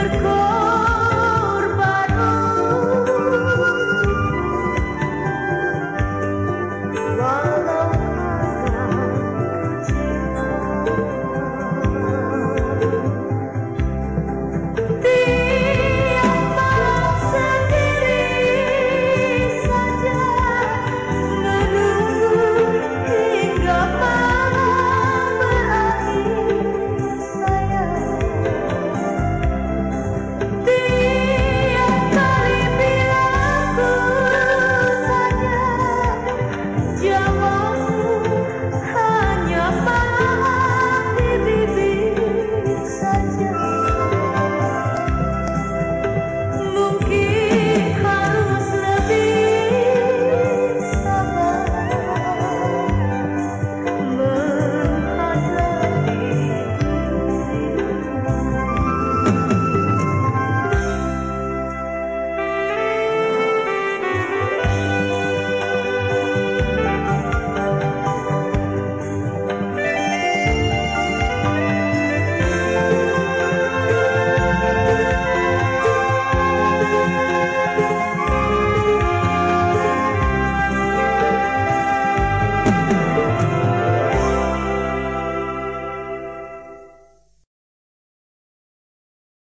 berkorban